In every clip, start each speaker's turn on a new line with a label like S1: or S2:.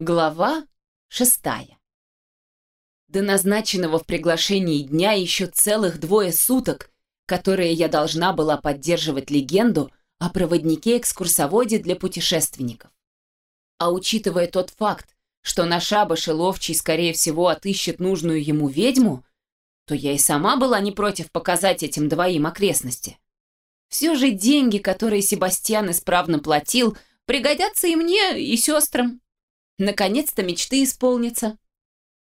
S1: Глава шестая. До назначенного в приглашении дня еще целых двое суток, которые я должна была поддерживать легенду о проводнике-экскурсоводе для путешественников. А учитывая тот факт, что на шабаше ловчий, скорее всего, отыщет нужную ему ведьму, то я и сама была не против показать этим двоим окрестности. Все же деньги, которые Себастьян исправно платил, пригодятся и мне, и сестрам. Наконец-то мечты исполнятся.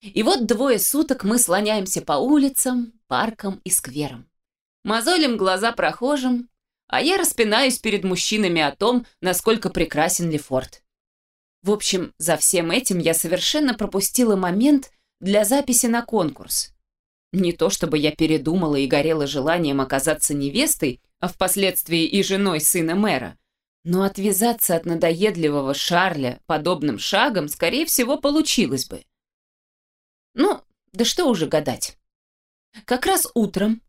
S1: И вот двое суток мы слоняемся по улицам, паркам и скверам. Мозолим глаза прохожим, а я распинаюсь перед мужчинами о том, насколько прекрасен Лефорт. В общем, за всем этим я совершенно пропустила момент для записи на конкурс. Не то чтобы я передумала и горела желанием оказаться невестой, а впоследствии и женой сына мэра – но отвязаться от надоедливого Шарля подобным шагом, скорее всего, получилось бы. Ну, да что уже гадать. Как раз утром,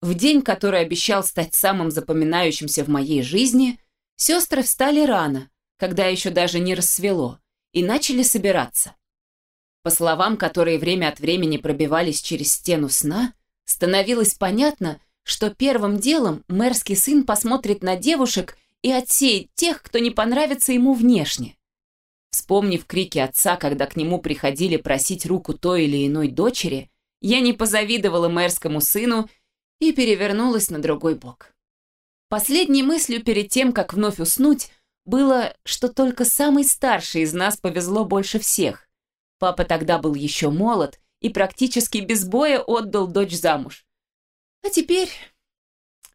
S1: в день, который обещал стать самым запоминающимся в моей жизни, сестры встали рано, когда еще даже не рассвело, и начали собираться. По словам, которые время от времени пробивались через стену сна, становилось понятно, что первым делом мэрский сын посмотрит на девушек и отсеять тех, кто не понравится ему внешне. Вспомнив крики отца, когда к нему приходили просить руку той или иной дочери, я не позавидовала мэрскому сыну и перевернулась на другой бок. Последней мыслью перед тем, как вновь уснуть, было, что только самый старший из нас повезло больше всех. Папа тогда был еще молод и практически без боя отдал дочь замуж. А теперь...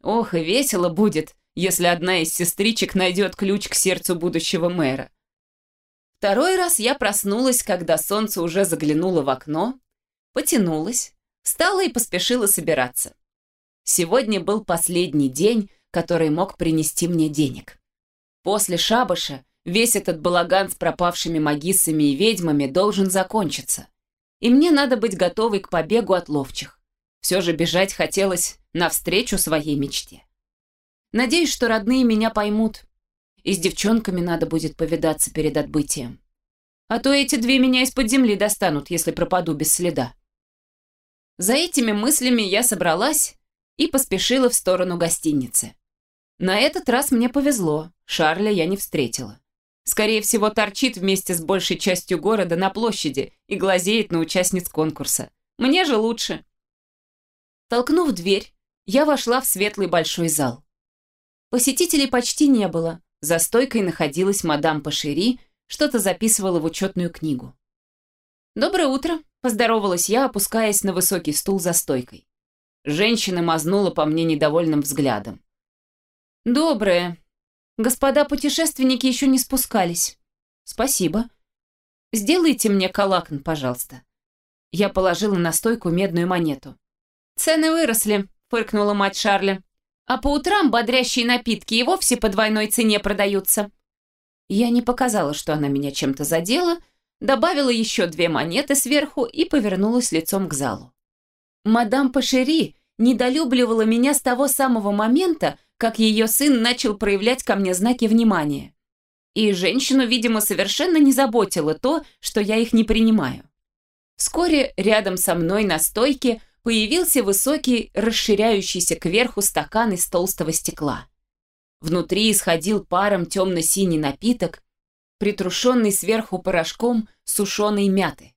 S1: Ох, и весело будет, если одна из сестричек найдет ключ к сердцу будущего мэра. Второй раз я проснулась, когда солнце уже заглянуло в окно, потянулась, встала и поспешила собираться. Сегодня был последний день, который мог принести мне денег. После шабаша весь этот балаган с пропавшими магиссами и ведьмами должен закончиться. И мне надо быть готовой к побегу от ловчих. Все же бежать хотелось навстречу своей мечте. Надеюсь, что родные меня поймут. И с девчонками надо будет повидаться перед отбытием. А то эти две меня из-под земли достанут, если пропаду без следа. За этими мыслями я собралась и поспешила в сторону гостиницы. На этот раз мне повезло, Шарля я не встретила. Скорее всего, торчит вместе с большей частью города на площади и глазеет на участниц конкурса. Мне же лучше. Толкнув дверь, я вошла в светлый большой зал. Посетителей почти не было. За стойкой находилась мадам Пашери, что-то записывала в учетную книгу. «Доброе утро», – поздоровалась я, опускаясь на высокий стул за стойкой. Женщина мазнула по мне недовольным взглядом. «Доброе. Господа путешественники еще не спускались. Спасибо. Сделайте мне калакн, пожалуйста». Я положила на стойку медную монету. «Цены выросли», – фыркнула мать Шарля. А по утрам бодрящие напитки и вовсе по двойной цене продаются. Я не показала, что она меня чем-то задела, добавила еще две монеты сверху и повернулась лицом к залу. Мадам Пашери недолюбливала меня с того самого момента, как ее сын начал проявлять ко мне знаки внимания. И женщину, видимо, совершенно не заботило то, что я их не принимаю. Вскоре рядом со мной на стойке появился высокий, расширяющийся кверху стакан из толстого стекла. Внутри исходил паром темно-синий напиток, притрушенный сверху порошком сушеной мяты.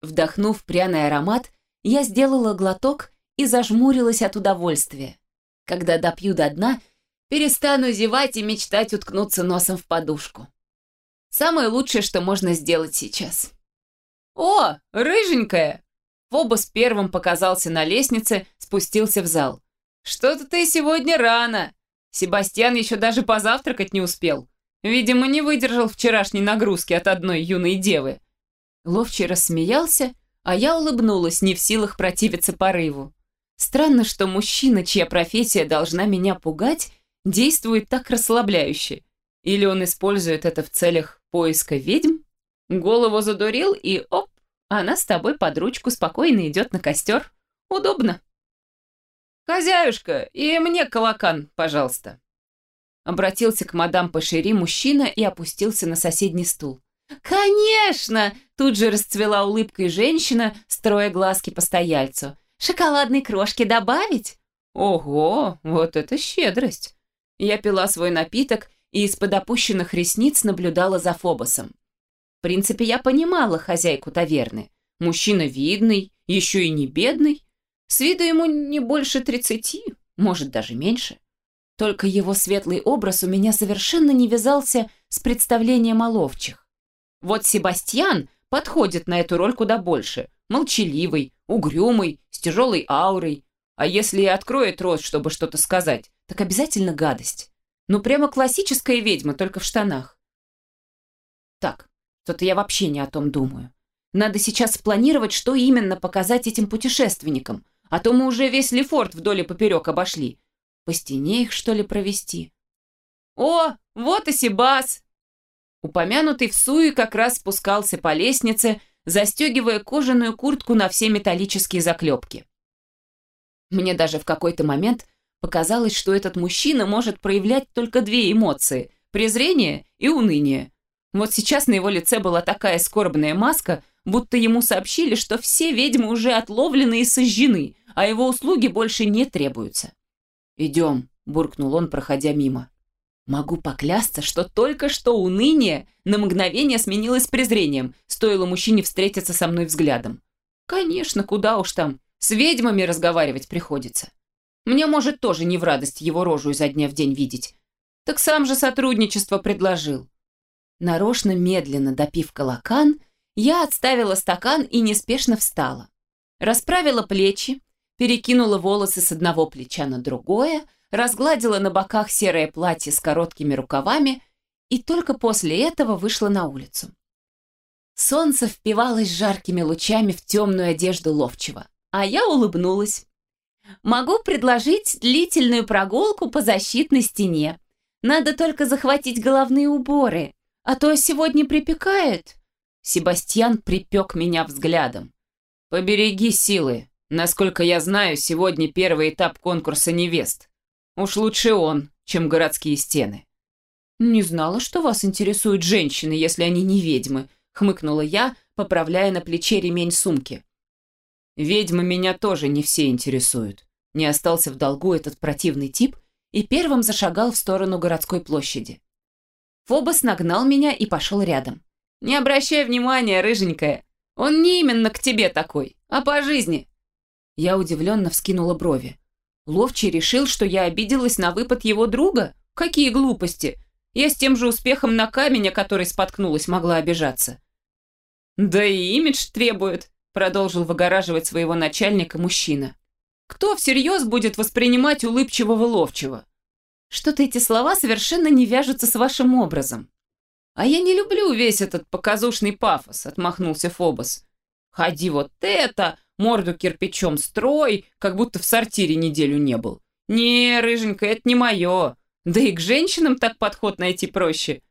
S1: Вдохнув пряный аромат, я сделала глоток и зажмурилась от удовольствия. Когда допью до дна, перестану зевать и мечтать уткнуться носом в подушку. Самое лучшее, что можно сделать сейчас. «О, рыженькая!» Фобос первым показался на лестнице, спустился в зал. «Что-то ты сегодня рано. Себастьян еще даже позавтракать не успел. Видимо, не выдержал вчерашней нагрузки от одной юной девы». Ловчий рассмеялся, а я улыбнулась, не в силах противиться порыву. Странно, что мужчина, чья профессия должна меня пугать, действует так расслабляюще. Или он использует это в целях поиска ведьм? Голову задурил и оп, она с тобой под ручку спокойно идет на костер. Удобно. «Хозяюшка, и мне колокан, пожалуйста». Обратился к мадам Пашери мужчина и опустился на соседний стул. «Конечно!» – тут же расцвела улыбкой женщина, строя глазки постояльцу. «Шоколадной крошки добавить?» «Ого, вот это щедрость!» Я пила свой напиток и из-под опущенных ресниц наблюдала за Фобосом. В принципе, я понимала хозяйку таверны. Мужчина видный, еще и не бедный. С виду ему не больше тридцати, может, даже меньше. Только его светлый образ у меня совершенно не вязался с представлением о ловчих. Вот Себастьян подходит на эту роль куда больше. Молчаливый, угрюмый, с тяжелой аурой. А если и откроет рот, чтобы что-то сказать, так обязательно гадость. Ну, прямо классическая ведьма, только в штанах. Так, что-то я вообще не о том думаю. Надо сейчас спланировать, что именно показать этим путешественникам, а то мы уже весь Лефорт вдоль и поперек обошли. По стене их, что ли, провести? О, вот и Сибас! Упомянутый в суе как раз спускался по лестнице, застегивая кожаную куртку на все металлические заклепки. Мне даже в какой-то момент показалось, что этот мужчина может проявлять только две эмоции – презрение и уныние. Вот сейчас на его лице была такая скорбная маска, будто ему сообщили, что все ведьмы уже отловлены и сожжены, а его услуги больше не требуются. «Идем», – буркнул он, проходя мимо. Могу поклясться, что только что уныние на мгновение сменилось презрением, стоило мужчине встретиться со мной взглядом. Конечно, куда уж там, с ведьмами разговаривать приходится. Мне, может, тоже не в радость его рожу изо дня в день видеть. Так сам же сотрудничество предложил. Нарочно медленно допив колокан, я отставила стакан и неспешно встала. Расправила плечи, перекинула волосы с одного плеча на другое, разгладила на боках серое платье с короткими рукавами и только после этого вышла на улицу. Солнце впивалось жаркими лучами в темную одежду ловчего, а я улыбнулась. «Могу предложить длительную прогулку по защитной стене. Надо только захватить головные уборы, а то сегодня припекает». Себастьян припек меня взглядом. «Побереги силы. Насколько я знаю, сегодня первый этап конкурса невест. Уж лучше он, чем городские стены». «Не знала, что вас интересуют женщины, если они не ведьмы», хмыкнула я, поправляя на плече ремень сумки. «Ведьмы меня тоже не все интересуют». Не остался в долгу этот противный тип и первым зашагал в сторону городской площади. Фобос нагнал меня и пошел рядом. «Не обращай внимания, рыженькая. Он не именно к тебе такой, а по жизни». Я удивленно вскинула брови. Ловчий решил, что я обиделась на выпад его друга? Какие глупости! Я с тем же успехом на камень, который споткнулась, могла обижаться. «Да и имидж требует», — продолжил выгораживать своего начальника мужчина. «Кто всерьез будет воспринимать улыбчивого ловчего?» «Что-то эти слова совершенно не вяжутся с вашим образом». «А я не люблю весь этот показушный пафос», — отмахнулся Фобос. «Ходи вот это, морду кирпичом строй, как будто в сортире неделю не был. Не, рыженька, это не мое. Да и к женщинам так подход найти проще».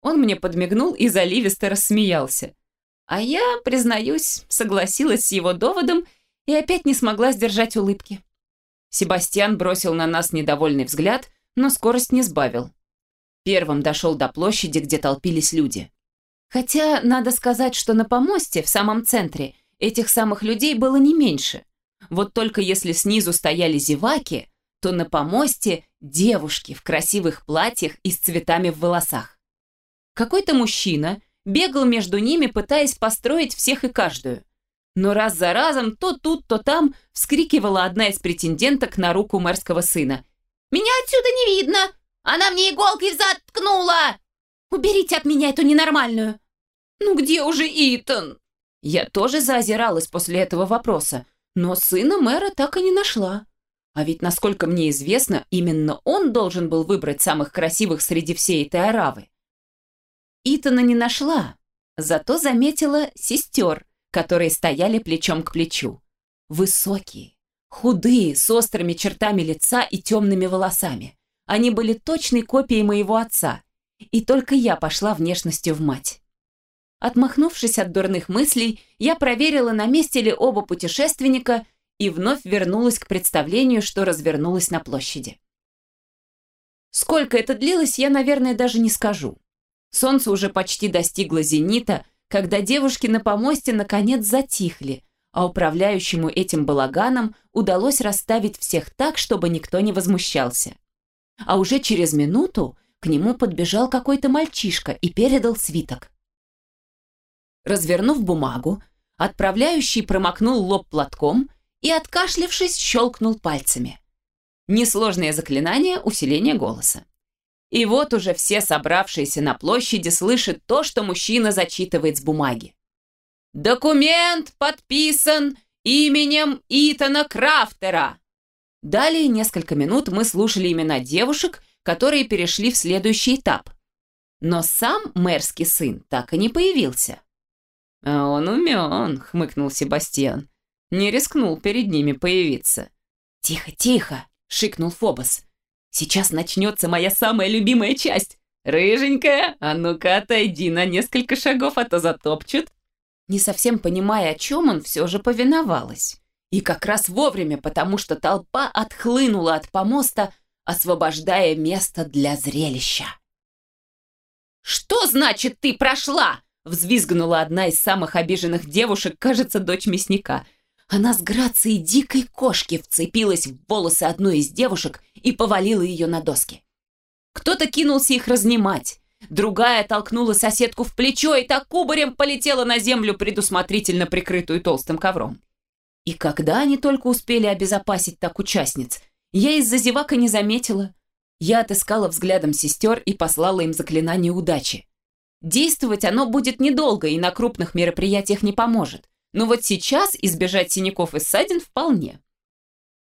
S1: Он мне подмигнул и заливисто рассмеялся. А я, признаюсь, согласилась с его доводом и опять не смогла сдержать улыбки. Себастьян бросил на нас недовольный взгляд, но скорость не сбавил. Первым дошел до площади, где толпились люди. Хотя, надо сказать, что на помосте, в самом центре, этих самых людей было не меньше. Вот только если снизу стояли зеваки, то на помосте девушки в красивых платьях и с цветами в волосах. Какой-то мужчина бегал между ними, пытаясь построить всех и каждую. Но раз за разом то тут, то там вскрикивала одна из претенденток на руку мэрского сына. «Меня отсюда не видно! Она мне иголкой в зад ткнула! Уберите от меня эту ненормальную!» «Ну где уже Итан?» Я тоже заозиралась после этого вопроса, но сына мэра так и не нашла. А ведь, насколько мне известно, именно он должен был выбрать самых красивых среди всей этой аравы. Итана не нашла, зато заметила сестер, которые стояли плечом к плечу. Высокие, худые, с острыми чертами лица и темными волосами. Они были точной копией моего отца, и только я пошла внешностью в мать. Отмахнувшись от дурных мыслей, я проверила, на месте ли оба путешественника и вновь вернулась к представлению, что развернулось на площади. Сколько это длилось, я, наверное, даже не скажу. Солнце уже почти достигло зенита, когда девушки на помосте наконец затихли, а управляющему этим балаганом удалось расставить всех так, чтобы никто не возмущался. А уже через минуту к нему подбежал какой-то мальчишка и передал свиток. Развернув бумагу, отправляющий промокнул лоб платком и, откашлившись, щелкнул пальцами. Несложное заклинание усиления голоса. И вот уже все собравшиеся на площади слышат то, что мужчина зачитывает с бумаги. «Документ подписан именем Итана Крафтера!» Далее несколько минут мы слушали имена девушек, которые перешли в следующий этап. Но сам мэрский сын так и не появился. «А он умен», — хмыкнул Себастьян. Не рискнул перед ними появиться. «Тихо, тихо!» — шикнул Фобос. «Сейчас начнется моя самая любимая часть. Рыженькая, а ну-ка отойди на несколько шагов, а то затопчут». Не совсем понимая, о чем он, все же повиновалась. И как раз вовремя, потому что толпа отхлынула от помоста, освобождая место для зрелища. «Что значит ты прошла?» Взвизгнула одна из самых обиженных девушек, кажется, дочь мясника. Она с грацией дикой кошки вцепилась в волосы одной из девушек и повалила ее на доски. Кто-то кинулся их разнимать. Другая толкнула соседку в плечо и так кубарем полетела на землю, предусмотрительно прикрытую толстым ковром. И когда они только успели обезопасить так участниц, я из-за зевака не заметила. Я отыскала взглядом сестер и послала им заклинание удачи. Действовать оно будет недолго и на крупных мероприятиях не поможет. Но вот сейчас избежать синяков и ссадин вполне.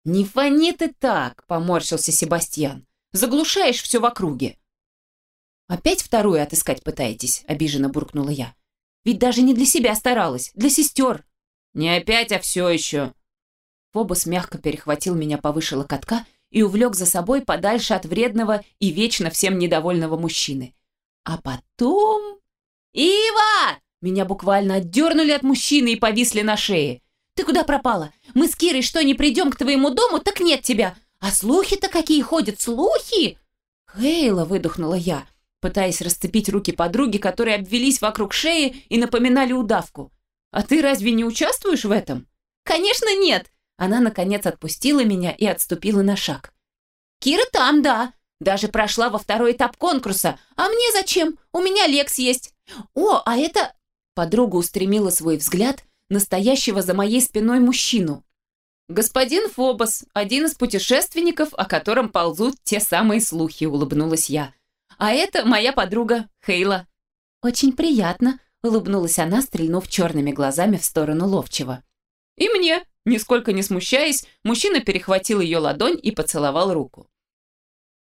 S1: «Не фони ты так!» – поморщился Себастьян. «Заглушаешь все в округе». «Опять вторую отыскать пытаетесь?» – обиженно буркнула я. «Ведь даже не для себя старалась, для сестер». «Не опять, а все еще». Фобос мягко перехватил меня повыше локотка и увлек за собой подальше от вредного и вечно всем недовольного мужчины. А потом... «Ива!» Меня буквально отдернули от мужчины и повисли на шее. «Ты куда пропала? Мы с Кирой что, не придем к твоему дому? Так нет тебя! А слухи-то какие ходят, слухи!» «Хейла!» — выдохнула я, пытаясь расцепить руки подруги, которые обвелись вокруг шеи и напоминали удавку. «А ты разве не участвуешь в этом?» «Конечно нет!» Она, наконец, отпустила меня и отступила на шаг. «Кира там, да. Даже прошла во второй этап конкурса. А мне зачем? У меня Лекс есть. О, а это...» Подруга устремила свой взгляд настоящего за моей спиной мужчину. «Господин Фобос, один из путешественников, о котором ползут те самые слухи», — улыбнулась я. «А это моя подруга Хейла». «Очень приятно», — улыбнулась она, стрельнув черными глазами в сторону ловчего. «И мне», нисколько не смущаясь, мужчина перехватил ее ладонь и поцеловал руку.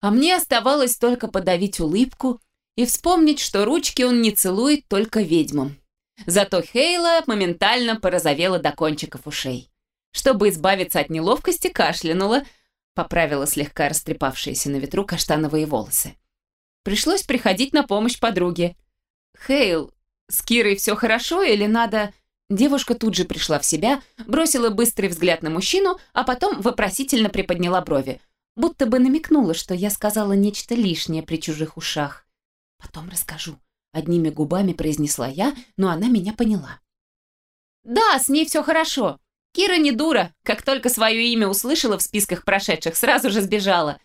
S1: А мне оставалось только подавить улыбку и вспомнить, что ручки он не целует только ведьмам. Зато Хейла моментально порозовела до кончиков ушей. Чтобы избавиться от неловкости, кашлянула, поправила слегка растрепавшиеся на ветру каштановые волосы. Пришлось приходить на помощь подруге. «Хейл, с Кирой все хорошо или надо...» Девушка тут же пришла в себя, бросила быстрый взгляд на мужчину, а потом вопросительно приподняла брови будто бы намекнула, что я сказала нечто лишнее при чужих ушах. «Потом расскажу», — одними губами произнесла я, но она меня поняла. «Да, с ней все хорошо. Кира не дура. Как только свое имя услышала в списках прошедших, сразу же сбежала.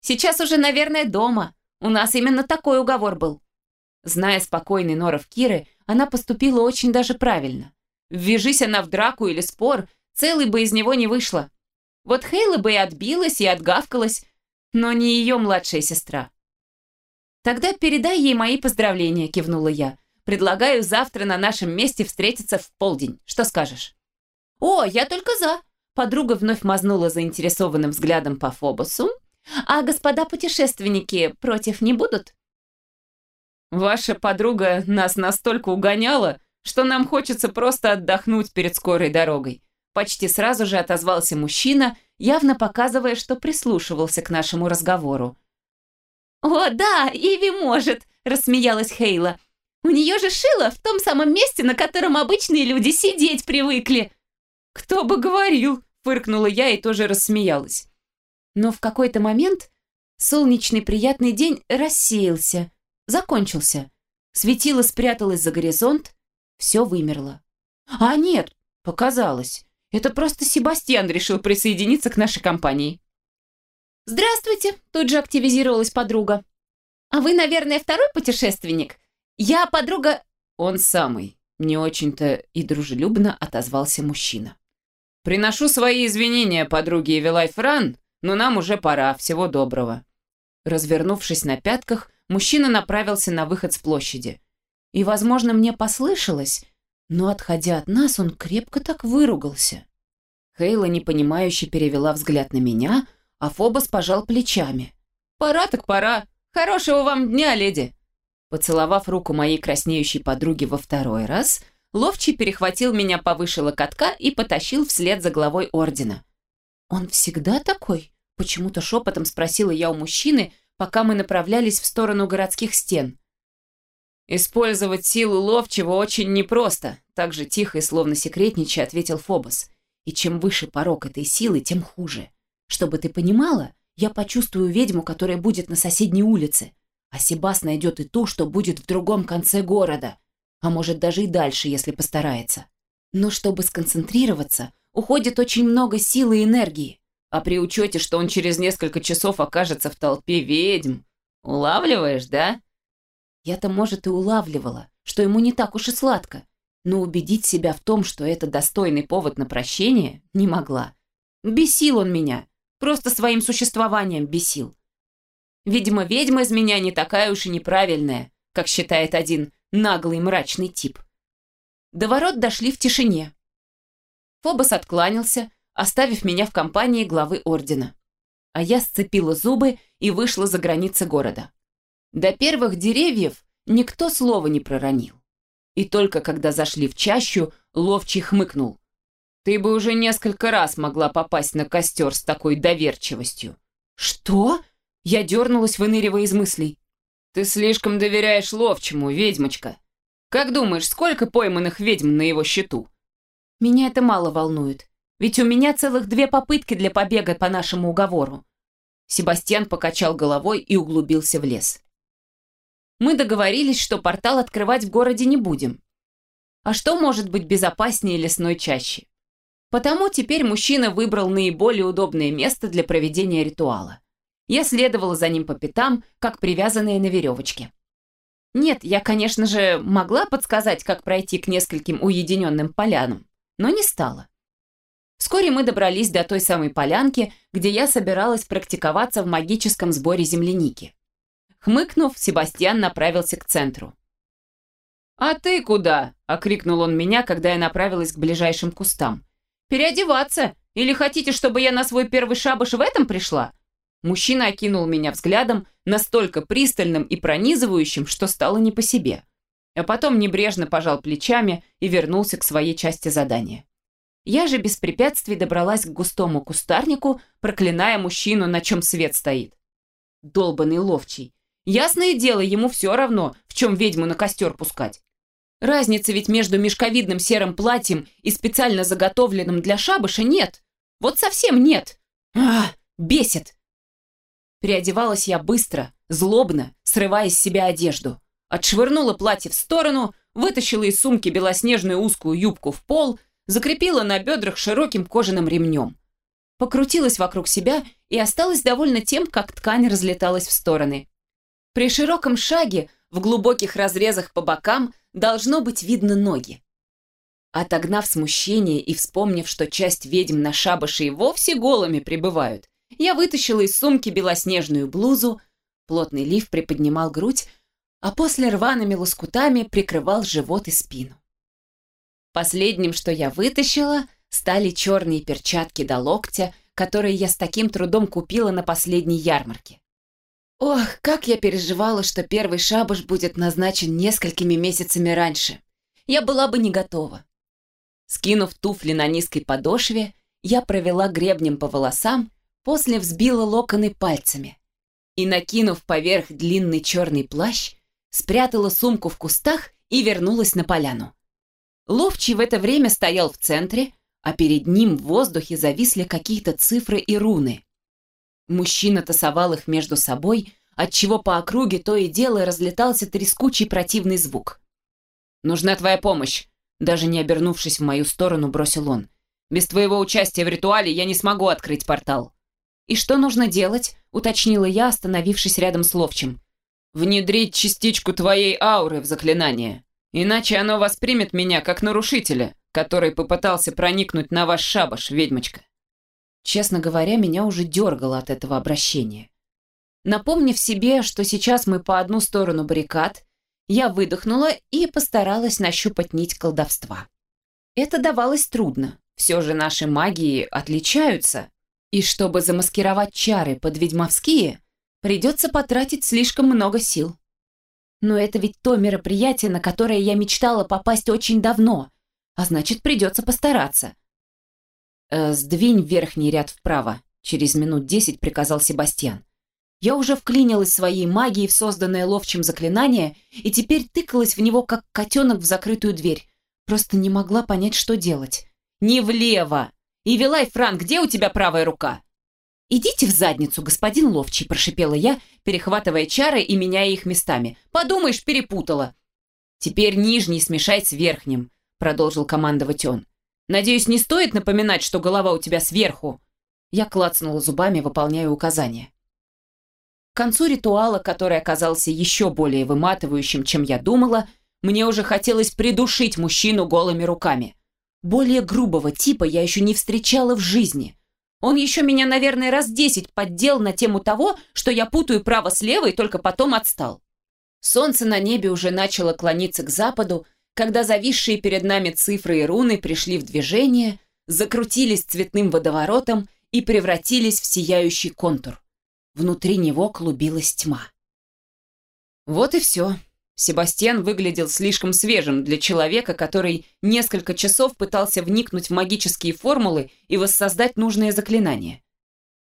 S1: Сейчас уже, наверное, дома. У нас именно такой уговор был». Зная спокойный норов Киры, она поступила очень даже правильно. Ввяжись она в драку или спор, целый бы из него не вышла. Вот Хейла бы и отбилась, и отгавкалась, но не ее младшая сестра. «Тогда передай ей мои поздравления», — кивнула я. «Предлагаю завтра на нашем месте встретиться в полдень. Что скажешь?» «О, я только за!» Подруга вновь мазнула заинтересованным взглядом по Фобосу. «А господа путешественники против не будут?» «Ваша подруга нас настолько угоняла, что нам хочется просто отдохнуть перед скорой дорогой», Почти сразу же отозвался мужчина, явно показывая, что прислушивался к нашему разговору. «О, да, Иви может!» – рассмеялась Хейла. «У нее же шило в том самом месте, на котором обычные люди сидеть привыкли!» «Кто бы говорил!» – фыркнула я и тоже рассмеялась. Но в какой-то момент солнечный приятный день рассеялся, закончился. Светило спряталось за горизонт, все вымерло. А нет, показалось. Это просто Себастьян решил присоединиться к нашей компании. «Здравствуйте!» – тут же активизировалась подруга. «А вы, наверное, второй путешественник? Я подруга...» «Он самый», – не очень-то и дружелюбно отозвался мужчина. «Приношу свои извинения подруге Эвелай Фран, но нам уже пора. Всего доброго». Развернувшись на пятках, мужчина направился на выход с площади. И, возможно, мне послышалось, но, отходя от нас, он крепко так выругался. Хейла непонимающе перевела взгляд на меня, а Фобос пожал плечами. «Пора так пора. Хорошего вам дня, леди!» Поцеловав руку моей краснеющей подруги во второй раз, Ловчий перехватил меня повыше локотка и потащил вслед за главой ордена. «Он всегда такой?» – почему-то шепотом спросила я у мужчины, пока мы направлялись в сторону городских стен. «Использовать силу ловчего очень непросто», – так же тихо и словно секретничая ответил Фобос. «И чем выше порог этой силы, тем хуже. Чтобы ты понимала, я почувствую ведьму, которая будет на соседней улице, а Себас найдет и ту, что будет в другом конце города а может даже и дальше, если постарается. Но чтобы сконцентрироваться, уходит очень много силы и энергии. А при учете, что он через несколько часов окажется в толпе ведьм, улавливаешь, да? Я-то, может, и улавливала, что ему не так уж и сладко, но убедить себя в том, что это достойный повод на прощение, не могла. Бесил он меня, просто своим существованием бесил. Видимо, ведьма из меня не такая уж и неправильная, как считает один наглый мрачный тип. До ворот дошли в тишине. Фобос откланялся, оставив меня в компании главы ордена. А я сцепила зубы и вышла за границы города. До первых деревьев никто слова не проронил. И только когда зашли в чащу, ловчий хмыкнул. «Ты бы уже несколько раз могла попасть на костер с такой доверчивостью». «Что?» Я дернулась, выныривая из мыслей. «Ты слишком доверяешь ловчему, ведьмочка. Как думаешь, сколько пойманных ведьм на его счету?» «Меня это мало волнует, ведь у меня целых две попытки для побега по нашему уговору». Себастьян покачал головой и углубился в лес. «Мы договорились, что портал открывать в городе не будем. А что может быть безопаснее лесной чащи? Потому теперь мужчина выбрал наиболее удобное место для проведения ритуала. Я следовала за ним по пятам, как привязанная на веревочке. Нет, я, конечно же, могла подсказать, как пройти к нескольким уединенным полянам, но не стала. Вскоре мы добрались до той самой полянки, где я собиралась практиковаться в магическом сборе земляники. Хмыкнув, Себастьян направился к центру. «А ты куда?» – окрикнул он меня, когда я направилась к ближайшим кустам. «Переодеваться? Или хотите, чтобы я на свой первый шабаш в этом пришла? Мужчина окинул меня взглядом, настолько пристальным и пронизывающим, что стало не по себе. А потом небрежно пожал плечами и вернулся к своей части задания. Я же без препятствий добралась к густому кустарнику, проклиная мужчину, на чем свет стоит. Долбанный ловчий. Ясное дело, ему все равно, в чем ведьму на костер пускать. Разницы ведь между мешковидным серым платьем и специально заготовленным для шабыша нет. Вот совсем нет. А, бесит. Переодевалась я быстро, злобно, срывая с себя одежду. Отшвырнула платье в сторону, вытащила из сумки белоснежную узкую юбку в пол, закрепила на бедрах широким кожаным ремнем. Покрутилась вокруг себя и осталась довольна тем, как ткань разлеталась в стороны. При широком шаге, в глубоких разрезах по бокам, должно быть видно ноги. Отогнав смущение и вспомнив, что часть ведьм на шабаше и вовсе голыми пребывают, я вытащила из сумки белоснежную блузу, плотный лиф приподнимал грудь, а после рваными лоскутами прикрывал живот и спину. Последним, что я вытащила, стали черные перчатки до локтя, которые я с таким трудом купила на последней ярмарке. Ох, как я переживала, что первый шабаш будет назначен несколькими месяцами раньше. Я была бы не готова. Скинув туфли на низкой подошве, я провела гребнем по волосам После взбила локоны пальцами и, накинув поверх длинный черный плащ, спрятала сумку в кустах и вернулась на поляну. Ловчий в это время стоял в центре, а перед ним в воздухе зависли какие-то цифры и руны. Мужчина тасовал их между собой, отчего по округе то и дело разлетался трескучий противный звук. «Нужна твоя помощь», — даже не обернувшись в мою сторону, бросил он. «Без твоего участия в ритуале я не смогу открыть портал». «И что нужно делать?» — уточнила я, остановившись рядом с ловчим. «Внедрить частичку твоей ауры в заклинание. Иначе оно воспримет меня как нарушителя, который попытался проникнуть на ваш шабаш, ведьмочка». Честно говоря, меня уже дергало от этого обращения. Напомнив себе, что сейчас мы по одну сторону баррикад, я выдохнула и постаралась нащупать нить колдовства. Это давалось трудно, все же наши магии отличаются, и чтобы замаскировать чары под ведьмовские, придется потратить слишком много сил. Но это ведь то мероприятие, на которое я мечтала попасть очень давно, а значит, придется постараться. «Э, «Сдвинь верхний ряд вправо», — через минут десять приказал Себастьян. Я уже вклинилась своей магией в созданное ловчим заклинание и теперь тыкалась в него, как котенок в закрытую дверь. Просто не могла понять, что делать. «Не влево! И Вилай, Франк, где у тебя правая рука?» «Идите в задницу, господин ловчий», – прошипела я, перехватывая чары и меняя их местами. «Подумаешь, перепутала». «Теперь нижний смешай с верхним», – продолжил командовать он. «Надеюсь, не стоит напоминать, что голова у тебя сверху?» Я клацнула зубами, выполняя указания. К концу ритуала, который оказался еще более выматывающим, чем я думала, мне уже хотелось придушить мужчину голыми руками. Более грубого типа я еще не встречала в жизни. Он еще меня, наверное, раз десять поддел на тему того, что я путаю право с левой, только потом отстал. Солнце на небе уже начало клониться к западу, когда зависшие перед нами цифры и руны пришли в движение, закрутились цветным водоворотом и превратились в сияющий контур. Внутри него клубилась тьма. Вот и все. Себастьян выглядел слишком свежим для человека, который несколько часов пытался вникнуть в магические формулы и воссоздать нужные заклинания.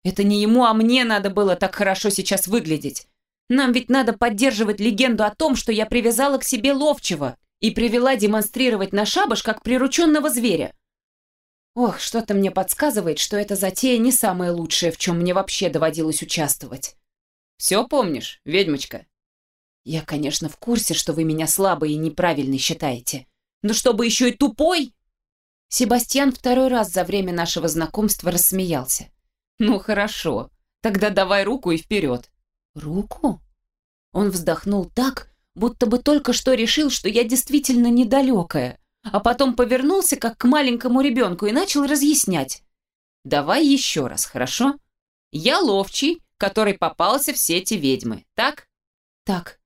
S1: Это не ему, а мне надо было так хорошо сейчас выглядеть. Нам ведь надо поддерживать легенду о том, что я привязала к себе ловчего и привела демонстрировать на шабаш как прирученного зверя. Ох, что-то мне подсказывает, что эта затея не самая лучшая, в чем мне вообще доводилось участвовать. Все помнишь, ведьмочка? Я, конечно, в курсе, что вы меня слабой и неправильной считаете. Но чтобы еще и тупой? Себастьян второй раз за время нашего знакомства рассмеялся. Ну хорошо, тогда давай руку и вперед. Руку? Он вздохнул так, будто бы только что решил, что я действительно недалекая а потом повернулся, как к маленькому ребенку, и начал разъяснять. «Давай еще раз, хорошо? Я ловчий, который попался в сети ведьмы, так?» «Так».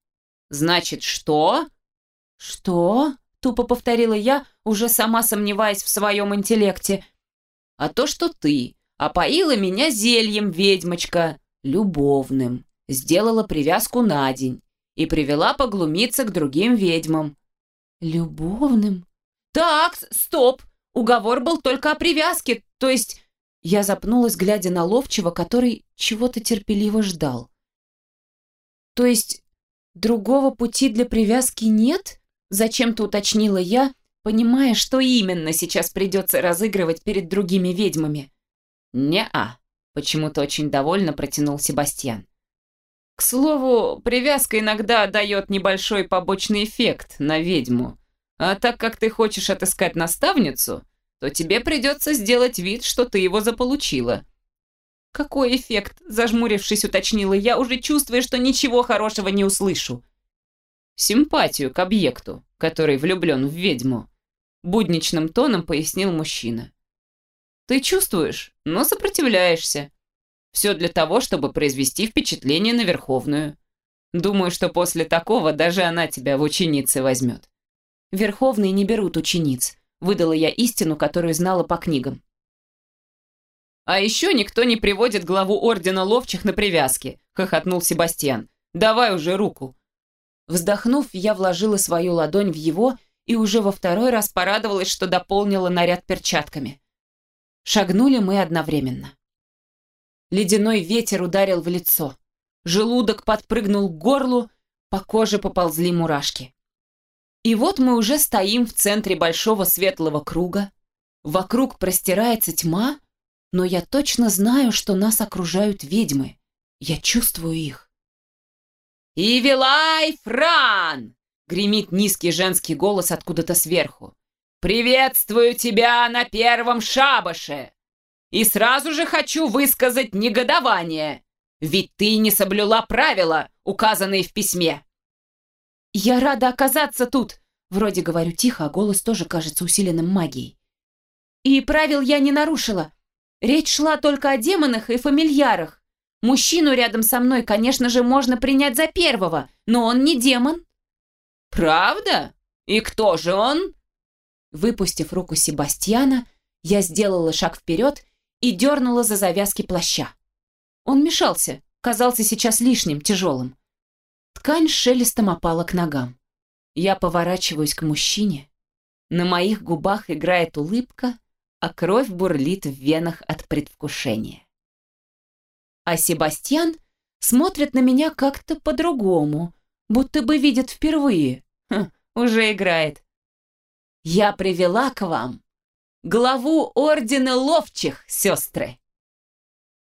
S1: «Значит, что?» «Что?» — тупо повторила я, уже сама сомневаясь в своем интеллекте. «А то, что ты опоила меня зельем, ведьмочка, любовным, сделала привязку на день и привела поглумиться к другим ведьмам». «Любовным?» «Так, стоп! Уговор был только о привязке, то есть...» Я запнулась, глядя на ловчего, который чего-то терпеливо ждал. «То есть другого пути для привязки нет?» Зачем-то уточнила я, понимая, что именно сейчас придется разыгрывать перед другими ведьмами. «Не-а», — почему-то очень довольно протянул Себастьян. «К слову, привязка иногда дает небольшой побочный эффект на ведьму. А так как ты хочешь отыскать наставницу, то тебе придется сделать вид, что ты его заполучила». «Какой эффект?» – зажмурившись, уточнила я, уже чувствуя, что ничего хорошего не услышу. «Симпатию к объекту, который влюблен в ведьму», – будничным тоном пояснил мужчина. «Ты чувствуешь, но сопротивляешься. Все для того, чтобы произвести впечатление на Верховную. Думаю, что после такого даже она тебя в ученицы возьмет. Верховные не берут учениц. Выдала я истину, которую знала по книгам. «А еще никто не приводит главу Ордена Ловчих на привязке», — хохотнул Себастьян. «Давай уже руку». Вздохнув, я вложила свою ладонь в его и уже во второй раз порадовалась, что дополнила наряд перчатками. Шагнули мы одновременно. Ледяной ветер ударил в лицо. Желудок подпрыгнул к горлу, по коже поползли мурашки. И вот мы уже стоим в центре большого светлого круга. Вокруг простирается тьма, но я точно знаю, что нас окружают ведьмы. Я чувствую их. «Ивилай Фран!» — гремит низкий женский голос откуда-то сверху. «Приветствую тебя на первом шабаше! И сразу же хочу высказать негодование, ведь ты не соблюла правила, указанные в письме!» «Я рада оказаться тут!» Вроде говорю тихо, а голос тоже кажется усиленным магией. «И правил я не нарушила. Речь шла только о демонах и фамильярах. Мужчину рядом со мной, конечно же, можно принять за первого, но он не демон. Правда? И кто же он? Выпустив руку Себастьяна, я сделала шаг вперед и дернула за завязки плаща. Он мешался, казался сейчас лишним, тяжелым. Ткань шелестом опала к ногам. Я поворачиваюсь к мужчине. На моих губах играет улыбка, а кровь бурлит в венах от предвкушения. А Себастьян смотрит на меня как-то по-другому, будто бы видит впервые. Хм, уже играет. Я привела к вам главу Ордена Ловчих, сестры.